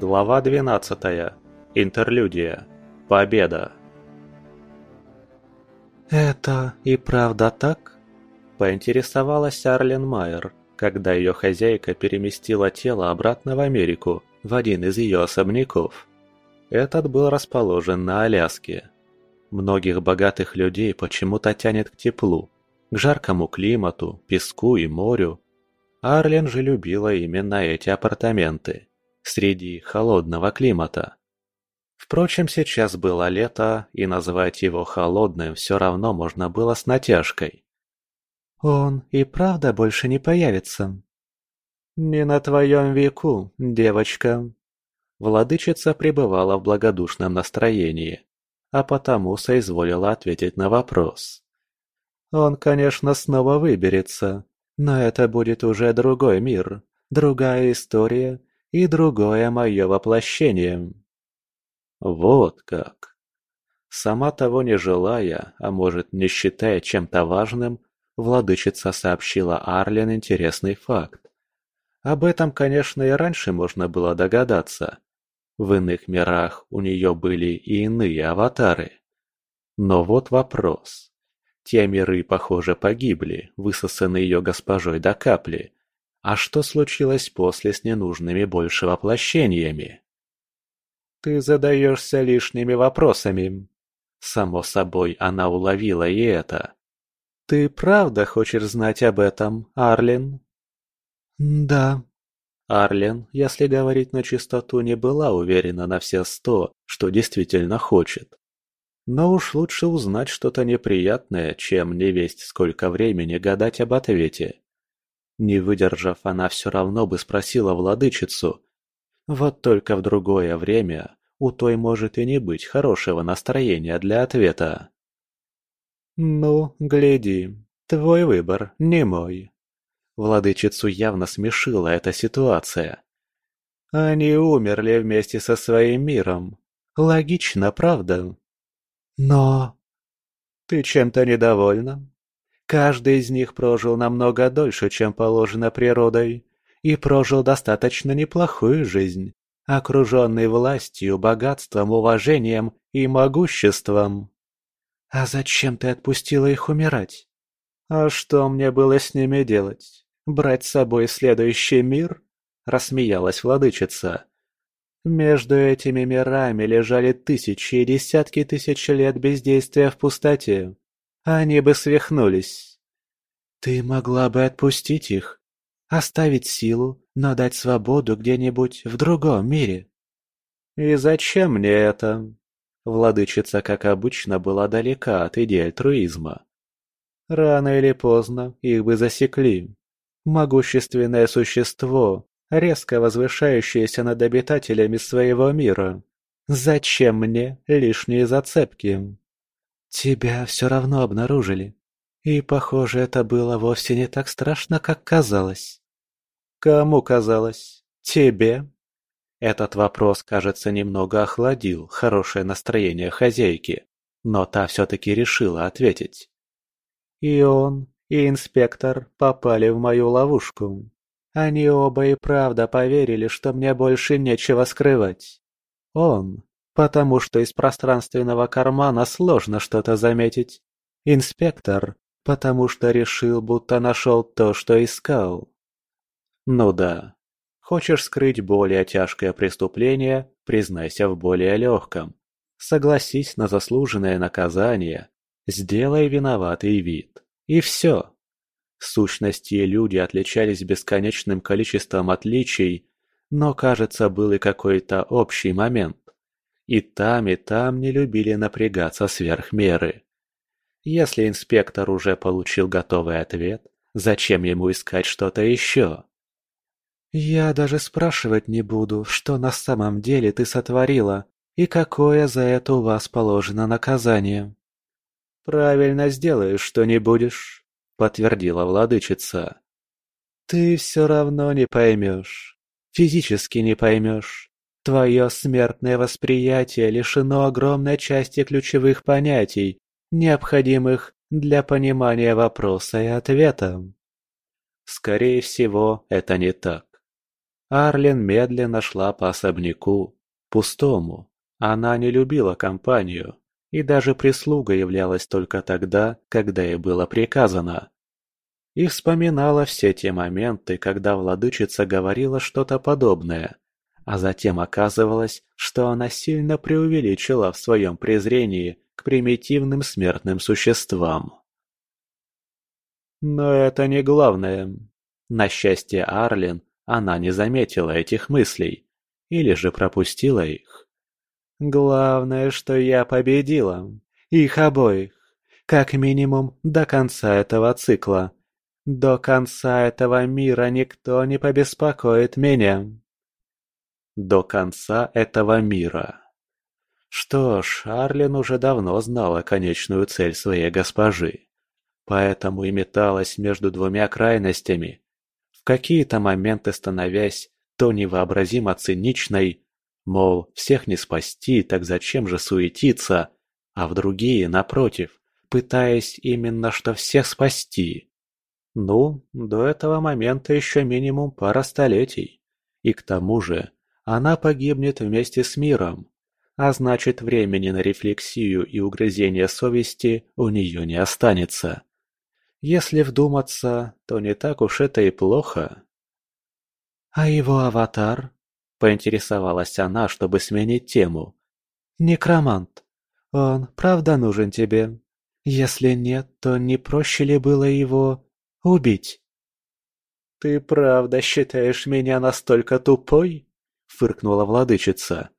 Глава 12. Интерлюдия. Победа. «Это и правда так?» – поинтересовалась Арлен Майер, когда ее хозяйка переместила тело обратно в Америку, в один из ее особняков. Этот был расположен на Аляске. Многих богатых людей почему-то тянет к теплу, к жаркому климату, песку и морю. Арлен же любила именно эти апартаменты среди холодного климата. Впрочем, сейчас было лето, и назвать его холодным все равно можно было с натяжкой. «Он и правда больше не появится?» «Не на твоем веку, девочка». Владычица пребывала в благодушном настроении, а потому соизволила ответить на вопрос. «Он, конечно, снова выберется, но это будет уже другой мир, другая история и другое мое воплощение. Вот как. Сама того не желая, а может не считая чем-то важным, владычица сообщила Арлен интересный факт. Об этом, конечно, и раньше можно было догадаться. В иных мирах у нее были и иные аватары. Но вот вопрос. Те миры, похоже, погибли, высосаны ее госпожой до капли, а что случилось после с ненужными больше воплощениями? Ты задаешься лишними вопросами. Само собой, она уловила и это. Ты правда хочешь знать об этом, Арлин? Да. Арлен, если говорить на чистоту, не была уверена на все сто, что действительно хочет. Но уж лучше узнать что-то неприятное, чем не весть сколько времени гадать об ответе. Не выдержав, она все равно бы спросила владычицу. Вот только в другое время у той может и не быть хорошего настроения для ответа. «Ну, гляди, твой выбор, не мой». Владычицу явно смешила эта ситуация. Они умерли вместе со своим миром. Логично, правда? Но... Ты чем-то недовольна? Каждый из них прожил намного дольше, чем положено природой, и прожил достаточно неплохую жизнь, окруженный властью, богатством, уважением и могуществом. А зачем ты отпустила их умирать? А что мне было с ними делать? Брать с собой следующий мир? Рассмеялась владычица. Между этими мирами лежали тысячи и десятки тысяч лет бездействия в пустоте. Они бы свихнулись. Ты могла бы отпустить их, оставить силу, но дать свободу где-нибудь в другом мире. И зачем мне это? Владычица, как обычно, была далека от идеи альтруизма. Рано или поздно их бы засекли. Могущественное существо, резко возвышающееся над обитателями своего мира. Зачем мне лишние зацепки? Тебя все равно обнаружили. И, похоже, это было вовсе не так страшно, как казалось. Кому казалось? Тебе? Этот вопрос, кажется, немного охладил хорошее настроение хозяйки, но та все-таки решила ответить. И он, и инспектор попали в мою ловушку. Они оба и правда поверили, что мне больше нечего скрывать. Он потому что из пространственного кармана сложно что-то заметить. Инспектор, потому что решил, будто нашел то, что искал. Ну да. Хочешь скрыть более тяжкое преступление, признайся в более легком. Согласись на заслуженное наказание. Сделай виноватый вид. И все. Сущности и люди отличались бесконечным количеством отличий, но, кажется, был и какой-то общий момент. И там, и там не любили напрягаться сверх меры. Если инспектор уже получил готовый ответ, зачем ему искать что-то еще? «Я даже спрашивать не буду, что на самом деле ты сотворила и какое за это у вас положено наказание». «Правильно сделаешь, что не будешь», — подтвердила владычица. «Ты все равно не поймешь, физически не поймешь, Твое смертное восприятие лишено огромной части ключевых понятий, необходимых для понимания вопроса и ответа. Скорее всего, это не так. Арлен медленно шла по особняку, пустому. Она не любила компанию, и даже прислуга являлась только тогда, когда ей было приказано. И вспоминала все те моменты, когда владычица говорила что-то подобное, а затем оказывалось, что она сильно преувеличила в своем презрении к примитивным смертным существам. Но это не главное. На счастье Арлин, она не заметила этих мыслей, или же пропустила их. Главное, что я победила. Их обоих. Как минимум до конца этого цикла. До конца этого мира никто не побеспокоит меня. До конца этого мира. Что ж, Арлин уже давно знала конечную цель своей госпожи. Поэтому и металась между двумя крайностями. В какие-то моменты становясь то невообразимо циничной, Мол, всех не спасти, так зачем же суетиться? А в другие, напротив, пытаясь именно что всех спасти. Ну, до этого момента еще минимум пара столетий. И к тому же, она погибнет вместе с миром. А значит, времени на рефлексию и угрызение совести у нее не останется. Если вдуматься, то не так уж это и плохо. А его аватар? Поинтересовалась она, чтобы сменить тему. «Некромант. Он правда нужен тебе? Если нет, то не проще ли было его убить?» «Ты правда считаешь меня настолько тупой?» — фыркнула владычица.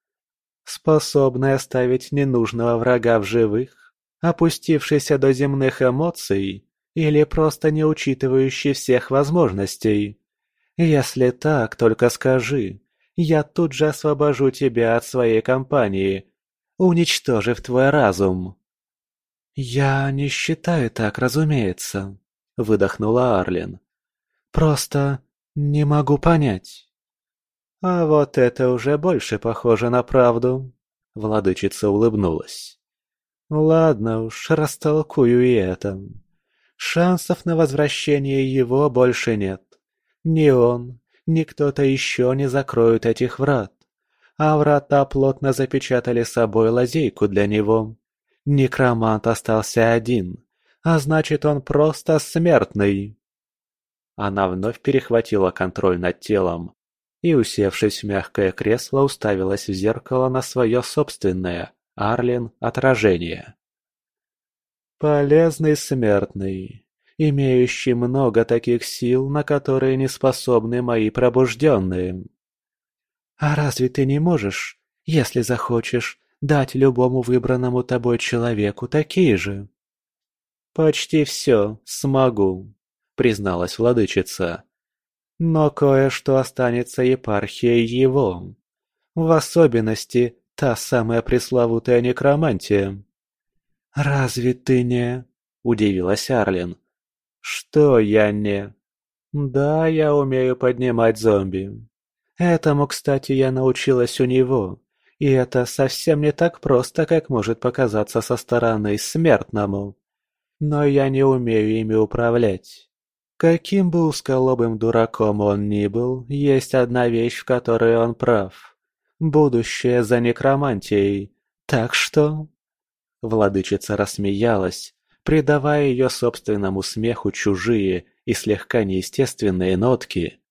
«Способная оставить ненужного врага в живых, опустившийся до земных эмоций или просто не учитывающий всех возможностей? Если так, только скажи, я тут же освобожу тебя от своей компании, уничтожив твой разум». «Я не считаю так, разумеется», — выдохнула Арлин. «Просто не могу понять». «А вот это уже больше похоже на правду», — владычица улыбнулась. «Ладно уж, растолкую и это. Шансов на возвращение его больше нет. Ни он, ни кто-то еще не закроют этих врат. А врата плотно запечатали собой лазейку для него. Некромант остался один, а значит он просто смертный. Она вновь перехватила контроль над телом и, усевшись в мягкое кресло, уставилась в зеркало на свое собственное, Арлин, отражение. «Полезный смертный имеющий много таких сил, на которые не способны мои пробужденные. А разве ты не можешь, если захочешь, дать любому выбранному тобой человеку такие же? Почти все смогу, призналась владычица. Но кое-что останется епархией его. В особенности та самая пресловутая некромантия. «Разве ты не...» – удивилась Арлин. Что я не? Да, я умею поднимать зомби. Этому, кстати, я научилась у него. И это совсем не так просто, как может показаться со стороны смертному. Но я не умею ими управлять. Каким бы узколобым дураком он ни был, есть одна вещь, в которой он прав. Будущее за некромантией. Так что...» Владычица рассмеялась, придавая ее собственному смеху чужие и слегка неестественные нотки.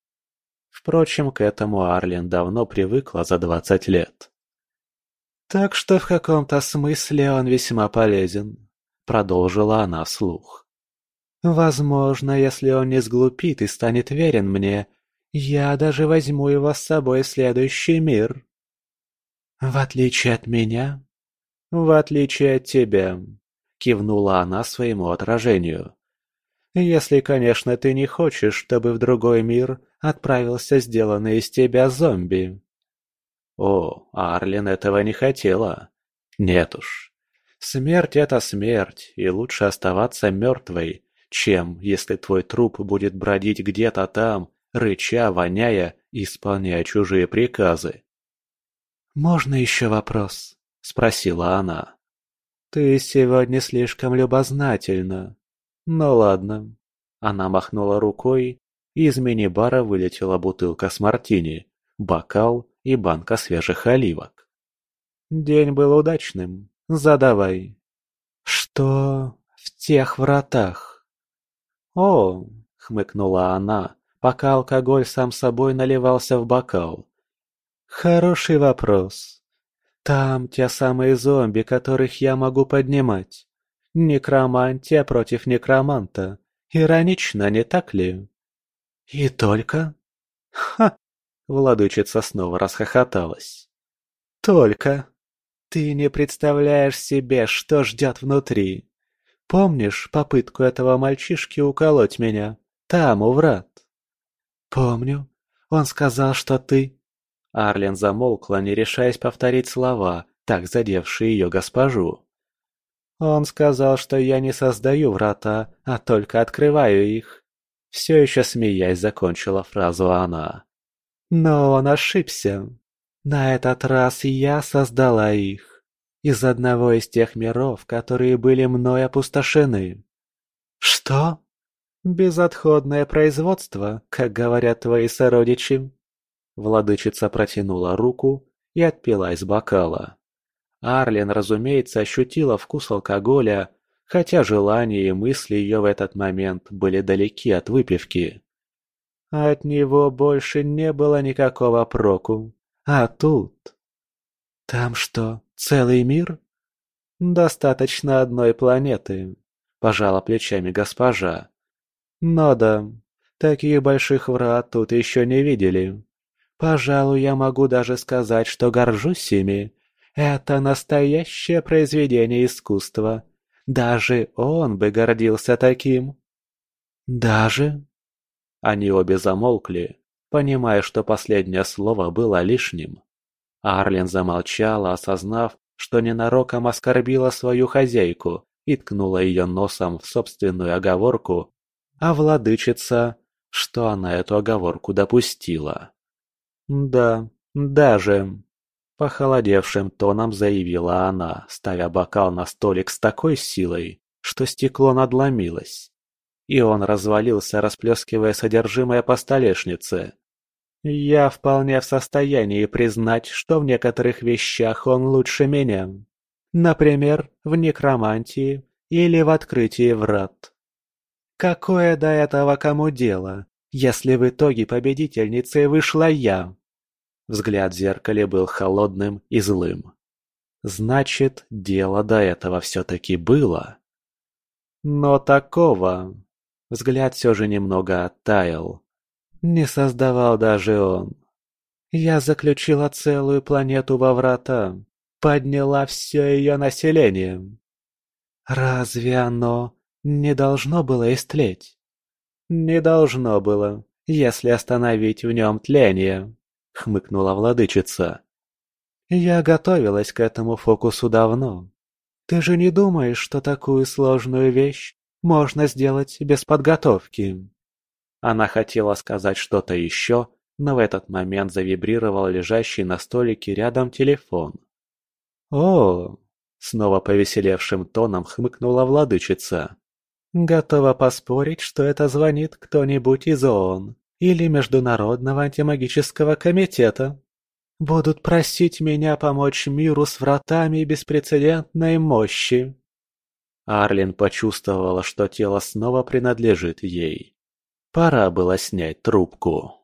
Впрочем, к этому Арлен давно привыкла за двадцать лет. «Так что в каком-то смысле он весьма полезен», — продолжила она вслух. «Возможно, если он не сглупит и станет верен мне, я даже возьму его с собой в следующий мир». «В отличие от меня?» «В отличие от тебя», — кивнула она своему отражению. «Если, конечно, ты не хочешь, чтобы в другой мир отправился сделанный из тебя зомби». О, Арлин этого не хотела. Нет уж. Смерть — это смерть, и лучше оставаться мертвой, чем если твой труп будет бродить где-то там, рыча, воняя и исполняя чужие приказы. «Можно еще вопрос?» — спросила она. «Ты сегодня слишком любознательна. Ну ладно». Она махнула рукой, и из мини-бара вылетела бутылка с мартини, бокал и банка свежих оливок. «День был удачным. Задавай». «Что в тех вратах?» «О!» — хмыкнула она, пока алкоголь сам собой наливался в бокал. «Хороший вопрос. Там те самые зомби, которых я могу поднимать. Некромантия против некроманта. Иронично, не так ли?» «И только?» «Ха!» — владычица снова расхохоталась. «Только? Ты не представляешь себе, что ждет внутри. Помнишь попытку этого мальчишки уколоть меня? Там, у врат?» «Помню. Он сказал, что ты...» Арлен замолкла, не решаясь повторить слова, так задевшие ее госпожу. «Он сказал, что я не создаю врата, а только открываю их». Все еще смеясь закончила фразу она. «Но он ошибся. На этот раз я создала их. Из одного из тех миров, которые были мной опустошены». «Что?» «Безотходное производство, как говорят твои сородичи». Владычица протянула руку и отпила из бокала. Арлен, разумеется, ощутила вкус алкоголя, хотя желания и мысли ее в этот момент были далеки от выпивки. От него больше не было никакого проку. А тут... Там что, целый мир? Достаточно одной планеты, пожала плечами госпожа. Но да, таких больших врат тут еще не видели. Пожалуй, я могу даже сказать, что горжусь ими. Это настоящее произведение искусства. Даже он бы гордился таким. Даже? Они обе замолкли, понимая, что последнее слово было лишним. Арлен замолчала, осознав, что ненароком оскорбила свою хозяйку и ткнула ее носом в собственную оговорку, а владычица, что она эту оговорку допустила. «Да, даже...» Похолодевшим тоном заявила она, ставя бокал на столик с такой силой, что стекло надломилось. И он развалился, расплескивая содержимое по столешнице. «Я вполне в состоянии признать, что в некоторых вещах он лучше меня. Например, в некромантии или в открытии врат. Какое до этого кому дело, если в итоге победительницей вышла я?» Взгляд в зеркале был холодным и злым. Значит, дело до этого все-таки было. Но такого... Взгляд все же немного оттаял. Не создавал даже он. Я заключила целую планету во врата, подняла все ее население. Разве оно не должно было истлеть? Не должно было, если остановить в нем тление хмыкнула владычица. «Я готовилась к этому фокусу давно. Ты же не думаешь, что такую сложную вещь можно сделать без подготовки?» Она хотела сказать что-то еще, но в этот момент завибрировал лежащий на столике рядом телефон. «О!» — снова повеселевшим тоном хмыкнула владычица. «Готова поспорить, что это звонит кто-нибудь из ООН или Международного антимагического комитета. Будут просить меня помочь миру с вратами беспрецедентной мощи. Арлин почувствовала, что тело снова принадлежит ей. Пора было снять трубку.